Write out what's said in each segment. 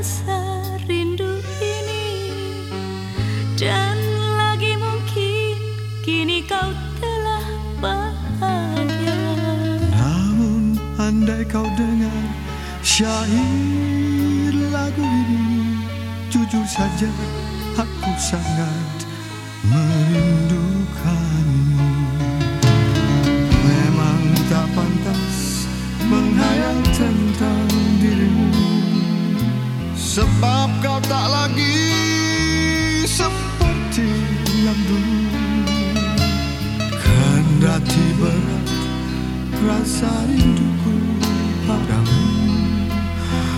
rasa rindu ini. Dan lagi mungkin kini kau telah bahagia. Namun andai kau dengar syair lagu ini Jujur saja aku sangat merindukanmu Sebab kau tak lagi seperti yang dulu. Kendati berat rasa rinduku padamu.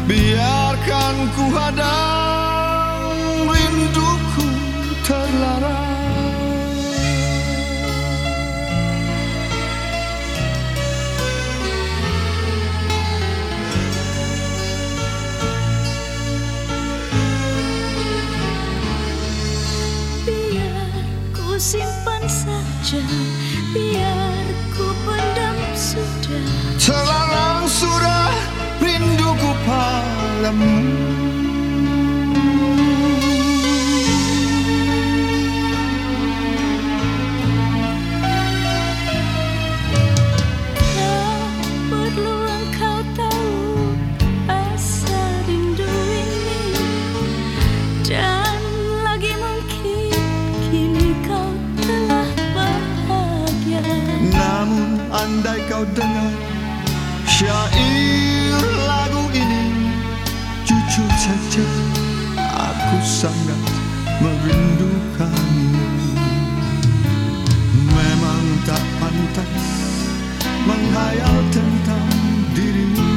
Biarkan ku hadang simpan saja Biar ku pendam sudah. Terlarang sudah rinduku padamu andai kau dengar syair lagu ini Jujur saja aku sangat merindukanmu. Memang tak pantas menghayal tentang dirimu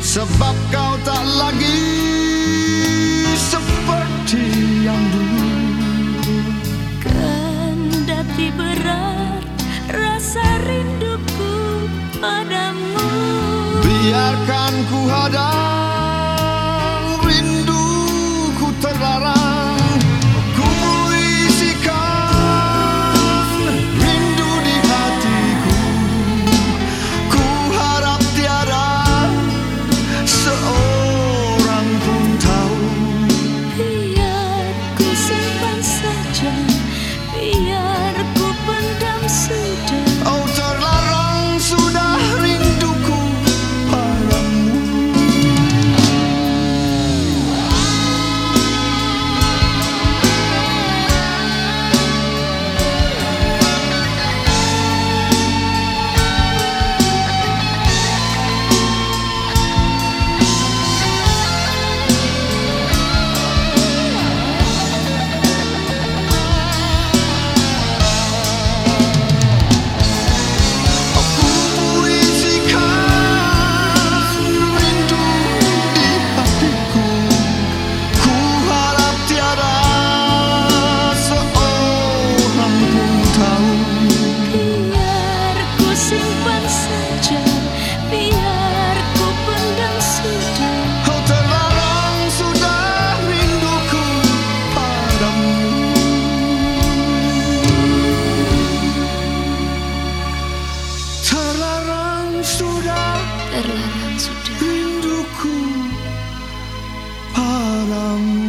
Sebab kau tak lagi padamu. Biarkan ku hadang Terlarang sudah. Rinduku padamu